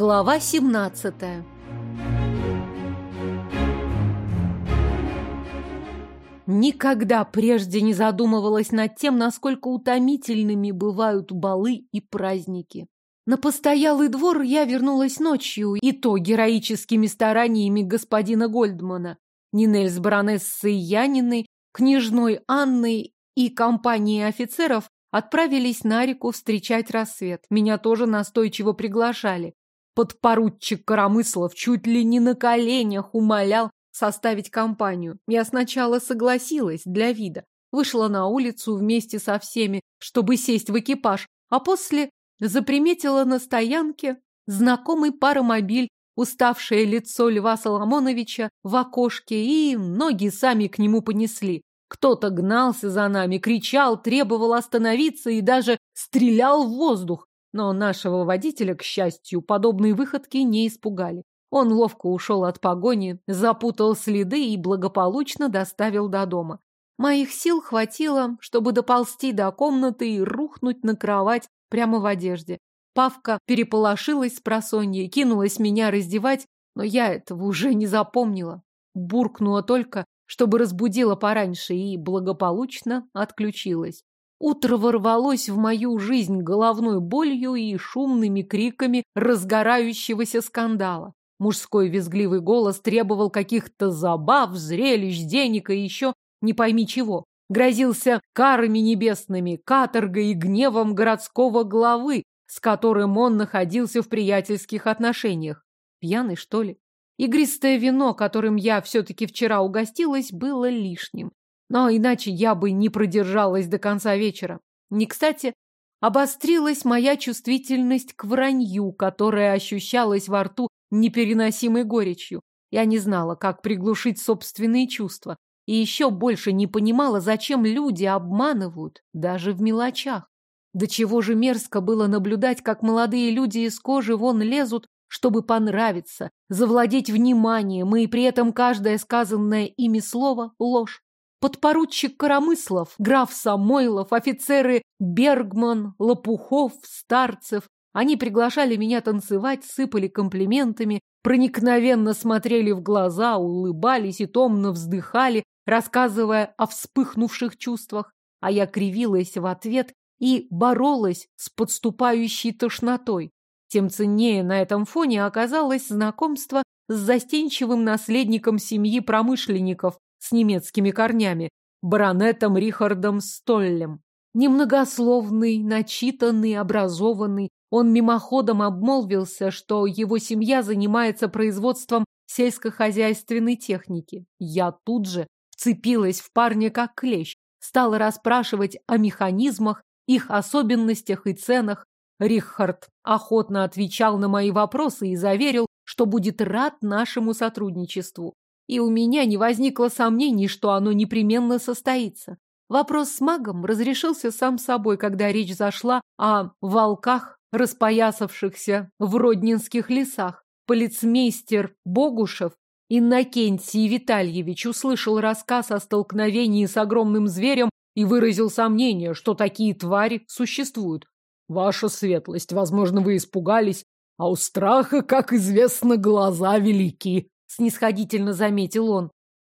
Глава 17 Никогда прежде не задумывалась над тем, насколько утомительными бывают балы и праздники. На постоялый двор я вернулась ночью, и то героическими стараниями господина Гольдмана. Нинель с баронессой Яниной, княжной Анной и компанией офицеров отправились на реку встречать рассвет. Меня тоже настойчиво приглашали. Подпоручик Коромыслов чуть ли не на коленях умолял составить компанию. Я сначала согласилась для вида. Вышла на улицу вместе со всеми, чтобы сесть в экипаж, а после заприметила на стоянке знакомый паромобиль, уставшее лицо Льва Соломоновича в окошке, и ноги сами к нему понесли. Кто-то гнался за нами, кричал, требовал остановиться и даже стрелял в воздух. Но нашего водителя, к счастью, подобные выходки не испугали. Он ловко ушел от погони, запутал следы и благополучно доставил до дома. Моих сил хватило, чтобы доползти до комнаты и рухнуть на кровать прямо в одежде. Павка переполошилась с просонья, кинулась меня раздевать, но я этого уже не запомнила. Буркнула только, чтобы разбудила пораньше, и благополучно отключилась. Утро ворвалось в мою жизнь головной болью и шумными криками разгорающегося скандала. Мужской визгливый голос требовал каких-то забав, зрелищ, денег и еще не пойми чего. Грозился карами небесными, каторгой и гневом городского главы, с которым он находился в приятельских отношениях. Пьяный, что ли? Игристое вино, которым я все-таки вчера угостилась, было лишним. Но иначе я бы не продержалась до конца вечера. Не кстати, обострилась моя чувствительность к вранью, которая ощущалась во рту непереносимой горечью. Я не знала, как приглушить собственные чувства. И еще больше не понимала, зачем люди обманывают, даже в мелочах. До чего же мерзко было наблюдать, как молодые люди из кожи вон лезут, чтобы понравиться, завладеть вниманием, и при этом каждое сказанное ими слово – ложь подпоручик Коромыслов, граф Самойлов, офицеры Бергман, Лопухов, Старцев. Они приглашали меня танцевать, сыпали комплиментами, проникновенно смотрели в глаза, улыбались и томно вздыхали, рассказывая о вспыхнувших чувствах. А я кривилась в ответ и боролась с подступающей тошнотой. Тем ценнее на этом фоне оказалось знакомство с застенчивым наследником семьи промышленников, с немецкими корнями, баронетом Рихардом Столлем. Немногословный, начитанный, образованный, он мимоходом обмолвился, что его семья занимается производством сельскохозяйственной техники. Я тут же вцепилась в парня как клещ, стала расспрашивать о механизмах, их особенностях и ценах. Рихард охотно отвечал на мои вопросы и заверил, что будет рад нашему сотрудничеству и у меня не возникло сомнений, что оно непременно состоится. Вопрос с магом разрешился сам собой, когда речь зашла о волках, распоясавшихся в роднинских лесах. Полицмейстер Богушев Иннокентий Витальевич услышал рассказ о столкновении с огромным зверем и выразил сомнение, что такие твари существуют. Ваша светлость, возможно, вы испугались, а у страха, как известно, глаза велики снисходительно заметил он.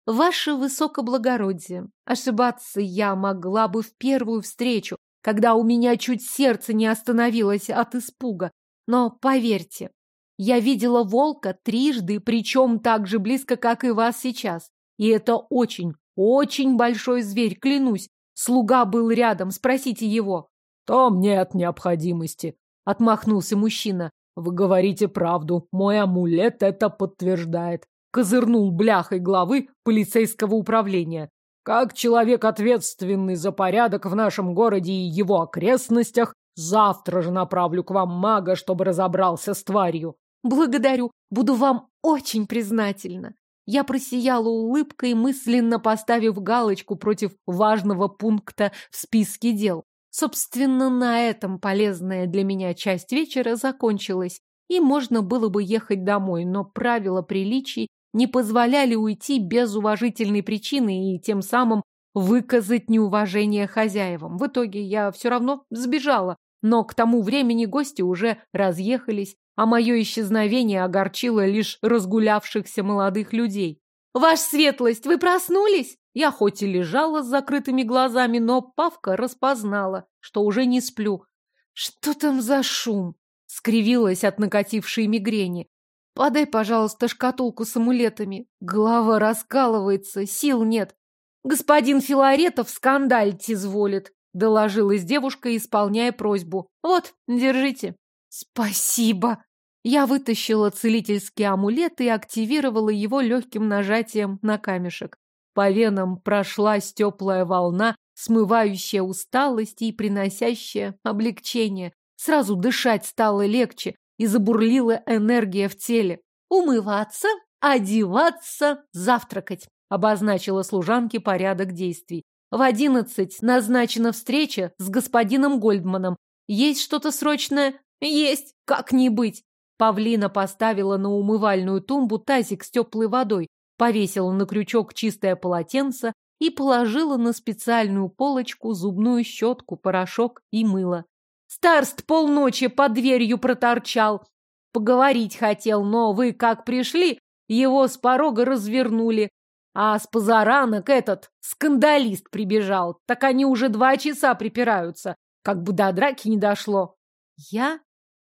Ваше высокоблагородие, ошибаться я могла бы в первую встречу, когда у меня чуть сердце не остановилось от испуга. Но поверьте, я видела волка трижды, причем так же близко, как и вас сейчас. И это очень, очень большой зверь, клянусь. Слуга был рядом, спросите его. Там нет необходимости, отмахнулся мужчина. Вы говорите правду. Мой амулет это подтверждает. Козырнул бляхой главы полицейского управления. Как человек, ответственный за порядок в нашем городе и его окрестностях, завтра же направлю к вам мага, чтобы разобрался с тварью. Благодарю. Буду вам очень признательна. Я просияла улыбкой, мысленно поставив галочку против важного пункта в списке дел. Собственно, на этом полезная для меня часть вечера закончилась, и можно было бы ехать домой, но правила приличий не позволяли уйти без уважительной причины и тем самым выказать неуважение хозяевам. В итоге я все равно сбежала, но к тому времени гости уже разъехались, а мое исчезновение огорчило лишь разгулявшихся молодых людей. «Ваша светлость, вы проснулись?» Я хоть и лежала с закрытыми глазами, но Павка распознала, что уже не сплю. «Что там за шум?» — скривилась от накатившей мигрени. «Подай, пожалуйста, шкатулку с амулетами. Голова раскалывается, сил нет. Господин Филаретов скандалить изволит», — доложилась девушка, исполняя просьбу. «Вот, держите». «Спасибо!» Я вытащила целительский амулет и активировала его легким нажатием на камешек. По венам прошлась теплая волна, смывающая усталость и приносящая облегчение. Сразу дышать стало легче, и забурлила энергия в теле. «Умываться, одеваться, завтракать», — обозначила служанке порядок действий. «В одиннадцать назначена встреча с господином Гольдманом. Есть что-то срочное?» «Есть! Как не быть!» Павлина поставила на умывальную тумбу тазик с теплой водой, повесила на крючок чистое полотенце и положила на специальную полочку зубную щетку, порошок и мыло. Старст полночи под дверью проторчал. Поговорить хотел, но вы как пришли, его с порога развернули. А с позаранок этот скандалист прибежал. Так они уже два часа припираются. Как бы до драки не дошло. Я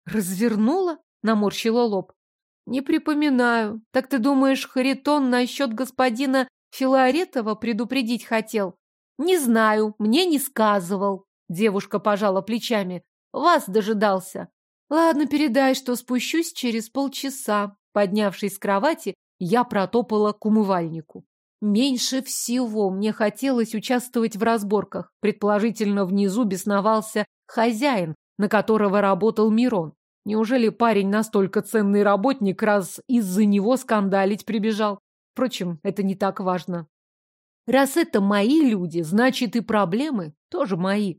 развернула? Наморщила лоб. Не припоминаю. Так ты думаешь, Харитон насчет господина Филаретова предупредить хотел? Не знаю, мне не сказывал. Девушка пожала плечами. Вас дожидался. Ладно, передай, что спущусь через полчаса. Поднявшись с кровати, я протопала к умывальнику. Меньше всего мне хотелось участвовать в разборках. Предположительно, внизу бесновался хозяин, на которого работал Мирон. Неужели парень настолько ценный работник, раз из-за него скандалить прибежал? Впрочем, это не так важно. Раз это мои люди, значит и проблемы тоже мои.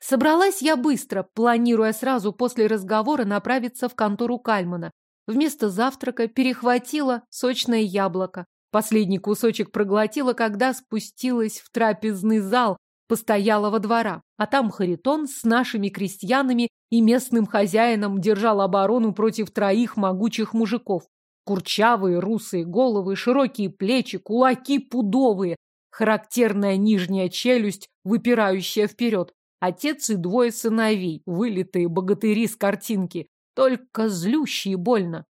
Собралась я быстро, планируя сразу после разговора направиться в контору Кальмана. Вместо завтрака перехватила сочное яблоко. Последний кусочек проглотила, когда спустилась в трапезный зал постоялого двора. А там Харитон с нашими крестьянами и местным хозяином держал оборону против троих могучих мужиков. Курчавые русые головы, широкие плечи, кулаки пудовые, характерная нижняя челюсть, выпирающая вперед. Отец и двое сыновей, вылитые богатыри с картинки, только злющие больно.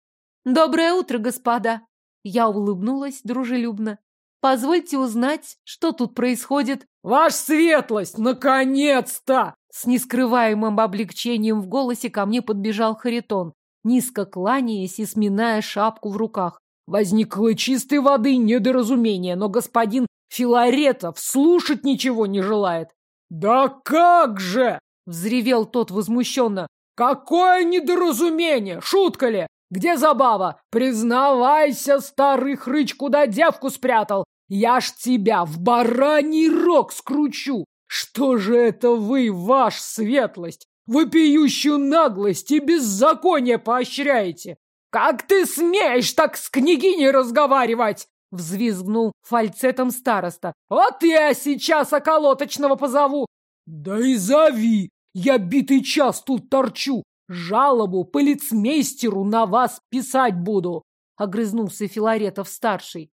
«Доброе утро, господа!» Я улыбнулась дружелюбно. «Позвольте узнать, что тут происходит?» «Ваша светлость, наконец-то!» С нескрываемым облегчением в голосе ко мне подбежал Харитон, низко кланяясь и сминая шапку в руках. Возникло чистой воды недоразумение, но господин Филаретов слушать ничего не желает. «Да как же!» — взревел тот возмущенно. «Какое недоразумение! Шутка ли? Где забава? Признавайся, старый хрыч, куда девку спрятал! Я ж тебя в бараний рог скручу! Что же это вы, ваш светлость, вопиющую наглость и беззаконие поощряете? Как ты смеешь так с княгиней разговаривать? Взвизгнул фальцетом староста. Вот я сейчас околоточного позову. Да и зови. Я битый час тут торчу. Жалобу полицмейстеру на вас писать буду. Огрызнулся Филаретов-старший.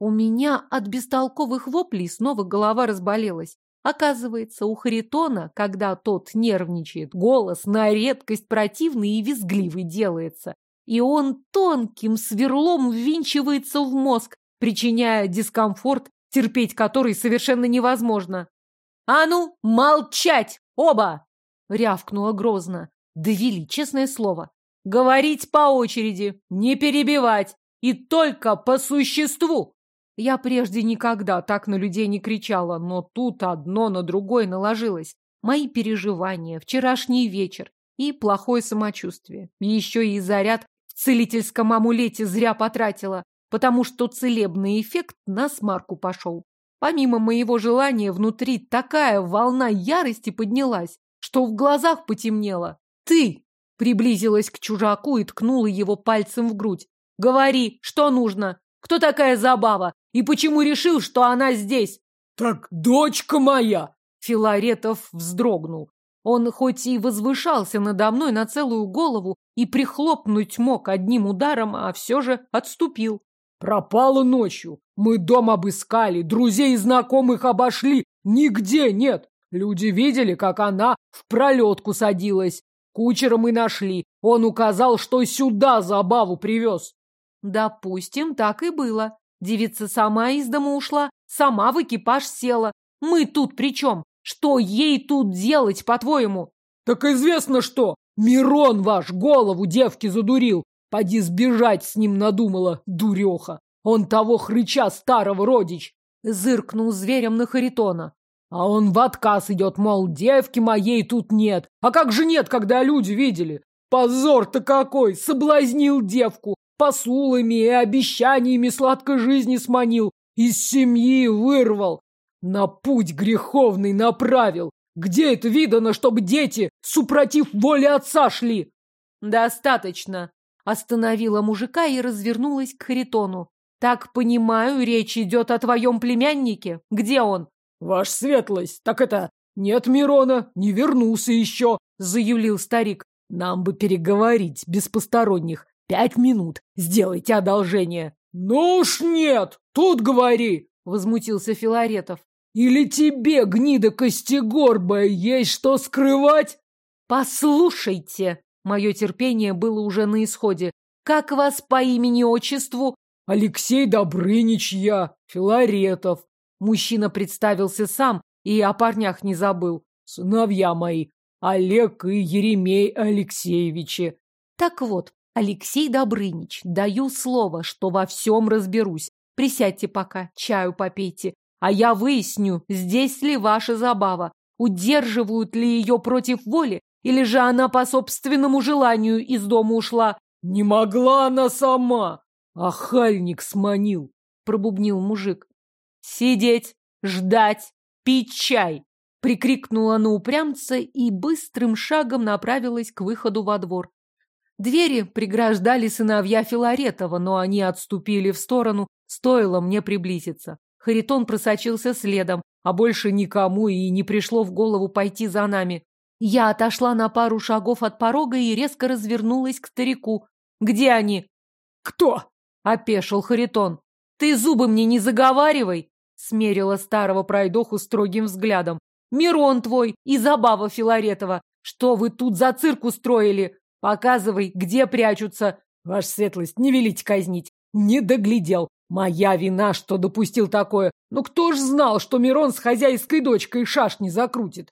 У меня от бестолковых воплей снова голова разболелась. Оказывается, у Харитона, когда тот нервничает, голос на редкость противный и визгливый делается. И он тонким сверлом ввинчивается в мозг, причиняя дискомфорт, терпеть который совершенно невозможно. «А ну, молчать! Оба!» — рявкнула грозно. Довели, честное слово. «Говорить по очереди, не перебивать, и только по существу!» Я прежде никогда так на людей не кричала, но тут одно на другое наложилось. Мои переживания, вчерашний вечер и плохое самочувствие. Еще и заряд в целительском амулете зря потратила потому что целебный эффект на смарку пошел. Помимо моего желания, внутри такая волна ярости поднялась, что в глазах потемнело. «Ты!» — приблизилась к чужаку и ткнула его пальцем в грудь. «Говори, что нужно? Кто такая Забава? И почему решил, что она здесь?» «Так дочка моя!» Филаретов вздрогнул. Он хоть и возвышался надо мной на целую голову и прихлопнуть мог одним ударом, а все же отступил. Пропала ночью. Мы дом обыскали, друзей и знакомых обошли. Нигде нет. Люди видели, как она в пролетку садилась. Кучера мы нашли. Он указал, что сюда забаву привез. Допустим, так и было. Девица сама из дома ушла, сама в экипаж села. Мы тут при чем? Что ей тут делать, по-твоему? Так известно что. Мирон ваш голову девки задурил. Поди сбежать с ним надумала, дуреха. Он того хрыча старого родич. Зыркнул зверем на Харитона. А он в отказ идет, мол, девки моей тут нет. А как же нет, когда люди видели? Позор-то какой! Соблазнил девку, посулами и обещаниями сладкой жизни сманил, из семьи вырвал, на путь греховный направил. Где это видано, чтобы дети, супротив воли отца, шли? Достаточно. Остановила мужика и развернулась к Харитону. Так понимаю, речь идет о твоем племяннике. Где он? Ваша светлость, так это... Нет Мирона, не вернулся еще, заюлил старик. Нам бы переговорить без посторонних. Пять минут. Сделайте одолжение. Ну уж нет, тут говори, возмутился Филаретов. Или тебе, гнида костегорбая, есть что скрывать? Послушайте, мое терпение было уже на исходе. Как вас по имени-отчеству? Алексей Добрынич я, Филаретов. Мужчина представился сам и о парнях не забыл. Сыновья мои, Олег и Еремей Алексеевичи. Так вот, Алексей Добрынич, даю слово, что во всем разберусь. Присядьте пока, чаю попейте, а я выясню, здесь ли ваша забава, удерживают ли ее против воли, или же она по собственному желанию из дома ушла. Не могла она сама, ахальник сманил, пробубнил мужик. Сидеть, ждать, пить чай, прикрикнула на упрямца и быстрым шагом направилась к выходу во двор. Двери преграждали сыновья Филаретова, но они отступили в сторону, стоило мне приблизиться. Харитон просочился следом, а больше никому и не пришло в голову пойти за нами. Я отошла на пару шагов от порога и резко развернулась к старику. «Где они?» «Кто?» — опешил Харитон. «Ты зубы мне не заговаривай!» — смерила старого пройдоху строгим взглядом. «Мирон твой и Забава Филаретова! Что вы тут за цирк устроили? Показывай, где прячутся. Ваша светлость, не велите казнить. Не доглядел. Моя вина, что допустил такое. Но кто ж знал, что Мирон с хозяйской дочкой шашни закрутит?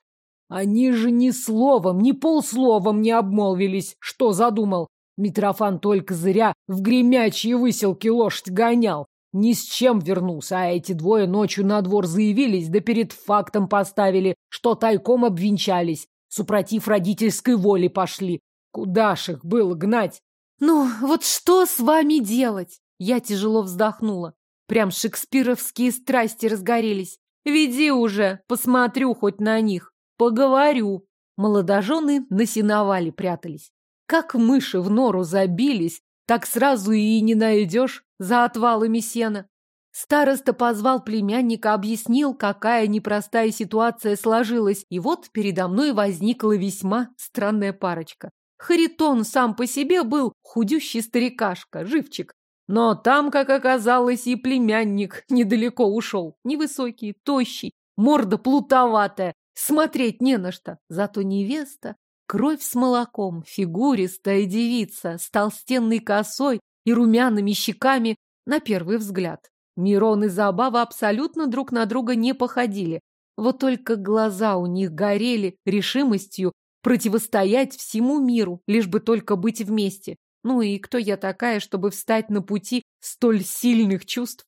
Они же ни словом, ни полсловом не обмолвились, что задумал. Митрофан только зря в гремячие выселки лошадь гонял. Ни с чем вернулся, а эти двое ночью на двор заявились, да перед фактом поставили, что тайком обвенчались, супротив родительской воли пошли. Куда ж их было гнать? Ну, вот что с вами делать? Я тяжело вздохнула. Прям шекспировские страсти разгорелись. Веди уже, посмотрю хоть на них. Поговорю. Молодожены на сеновале прятались. Как мыши в нору забились, так сразу и не найдешь за отвалами сена. Староста позвал племянника, объяснил, какая непростая ситуация сложилась, и вот передо мной возникла весьма странная парочка. Харитон сам по себе был худющий старикашка, живчик. Но там, как оказалось, и племянник недалеко ушел. Невысокий, тощий, морда плутоватая, смотреть не на что. Зато невеста, кровь с молоком, фигуристая девица, с толстенной косой и румяными щеками на первый взгляд. Мирон и Забава абсолютно друг на друга не походили. Вот только глаза у них горели решимостью противостоять всему миру, лишь бы только быть вместе. Ну и кто я такая, чтобы встать на пути столь сильных чувств?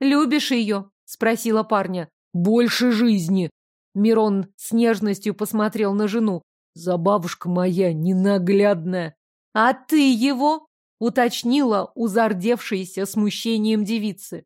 «Любишь ее?» — спросила парня. «Больше жизни!» Мирон с нежностью посмотрел на жену. «Забавушка моя ненаглядная!» «А ты его?» — уточнила узардевшаяся смущением девицы.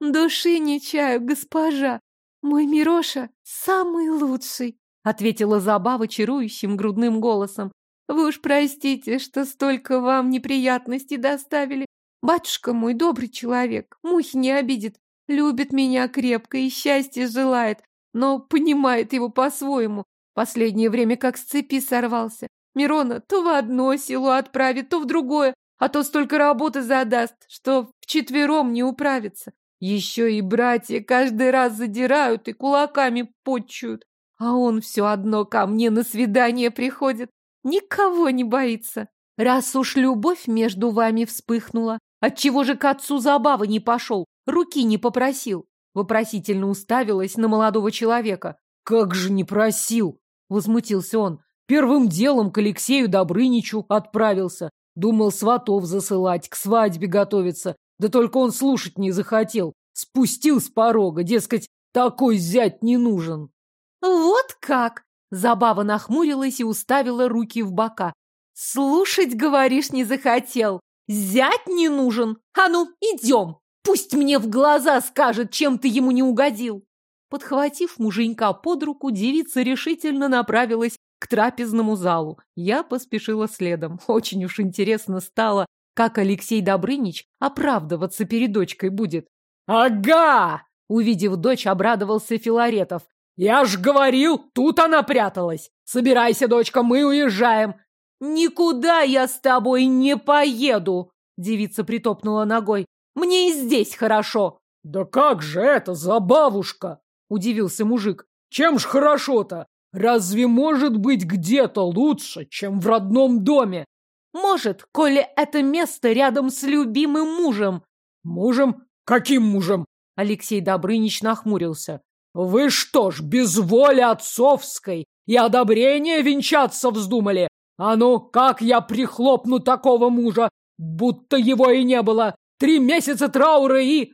«Души не чаю, госпожа. Мой Мироша самый лучший!» — ответила Забава чарующим грудным голосом. «Вы уж простите, что столько вам неприятностей доставили. Батюшка мой добрый человек, мухи не обидит, любит меня крепко и счастья желает, но понимает его по-своему. Последнее время как с цепи сорвался. Мирона то в одно село отправит, то в другое, а то столько работы задаст, что вчетвером не управится. Еще и братья каждый раз задирают и кулаками почуют. А он все одно ко мне на свидание приходит. Никого не боится. Раз уж любовь между вами вспыхнула, отчего же к отцу забавы не пошел, руки не попросил? Вопросительно уставилась на молодого человека. Как же не просил? Возмутился он. Первым делом к Алексею Добрыничу отправился. Думал сватов засылать, к свадьбе готовиться. Да только он слушать не захотел. Спустил с порога, дескать, такой зять не нужен. Вот как! Забава нахмурилась и уставила руки в бока. Слушать, говоришь, не захотел. Зять не нужен. А ну, идем. Пусть мне в глаза скажет, чем ты ему не угодил. Подхватив муженька под руку, девица решительно направилась к трапезному залу. Я поспешила следом. Очень уж интересно стало, как Алексей Добрынич оправдываться перед дочкой будет. «Ага!» — увидев дочь, обрадовался Филаретов. «Я ж говорил, тут она пряталась! Собирайся, дочка, мы уезжаем!» «Никуда я с тобой не поеду!» — девица притопнула ногой. «Мне и здесь хорошо!» «Да как же это, забавушка!» — удивился мужик. «Чем ж хорошо-то? Разве может быть где-то лучше, чем в родном доме?» «Может, коли это место рядом с любимым мужем». «Мужем? Каким мужем?» Алексей Добрынич нахмурился. «Вы что ж, без воли отцовской и одобрения венчаться вздумали? А ну, как я прихлопну такого мужа, будто его и не было? Три месяца траура и...»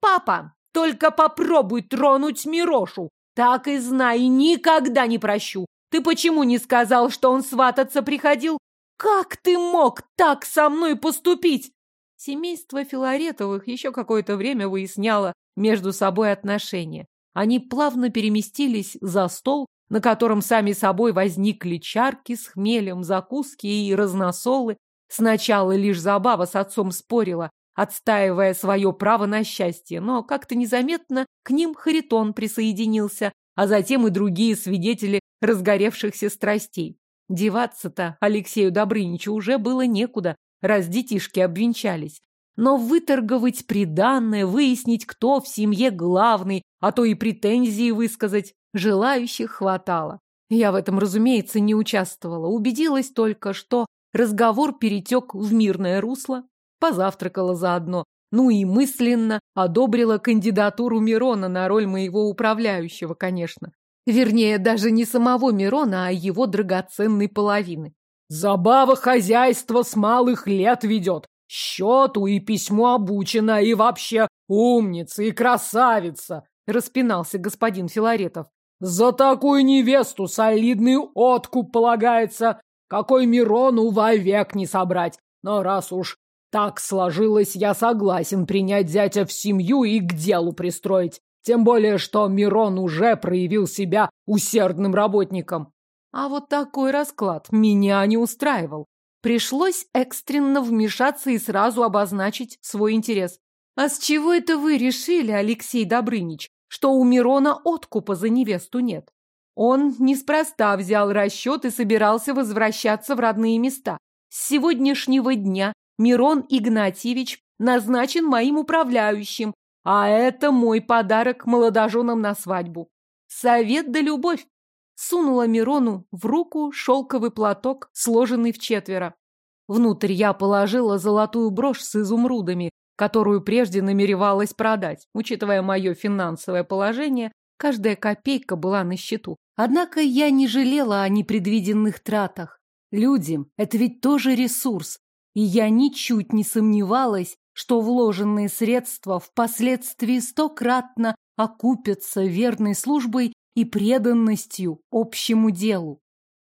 «Папа, только попробуй тронуть Мирошу. Так и знай, никогда не прощу. Ты почему не сказал, что он свататься приходил? Как ты мог так со мной поступить?» Семейство Филаретовых еще какое-то время выясняло между собой отношения. Они плавно переместились за стол, на котором сами собой возникли чарки с хмелем, закуски и разносолы. Сначала лишь забава с отцом спорила, отстаивая свое право на счастье, но как-то незаметно к ним Харитон присоединился, а затем и другие свидетели разгоревшихся страстей. Деваться-то Алексею Добрыничу уже было некуда, раз детишки обвенчались. Но выторговать приданное, выяснить, кто в семье главный, а то и претензии высказать, желающих хватало. Я в этом, разумеется, не участвовала. Убедилась только, что разговор перетек в мирное русло, позавтракала заодно, ну и мысленно одобрила кандидатуру Мирона на роль моего управляющего, конечно. Вернее, даже не самого Мирона, а его драгоценной половины. Забава хозяйства с малых лет ведет. Счету и письму обучена, и вообще умница и красавица, распинался господин Филаретов. За такую невесту солидный откуп полагается, какой Мирону вовек не собрать. Но раз уж так сложилось, я согласен принять зятя в семью и к делу пристроить. Тем более, что Мирон уже проявил себя усердным работником. А вот такой расклад меня не устраивал. Пришлось экстренно вмешаться и сразу обозначить свой интерес. А с чего это вы решили, Алексей Добрынич, что у Мирона откупа за невесту нет? Он неспроста взял расчет и собирался возвращаться в родные места. С сегодняшнего дня Мирон Игнатьевич назначен моим управляющим, а это мой подарок молодоженам на свадьбу. Совет да любовь сунула Мирону в руку шелковый платок, сложенный в четверо. Внутрь я положила золотую брошь с изумрудами, которую прежде намеревалась продать. Учитывая мое финансовое положение, каждая копейка была на счету. Однако я не жалела о непредвиденных тратах. Люди – это ведь тоже ресурс. И я ничуть не сомневалась, что вложенные средства впоследствии стократно окупятся верной службой и преданностью общему делу.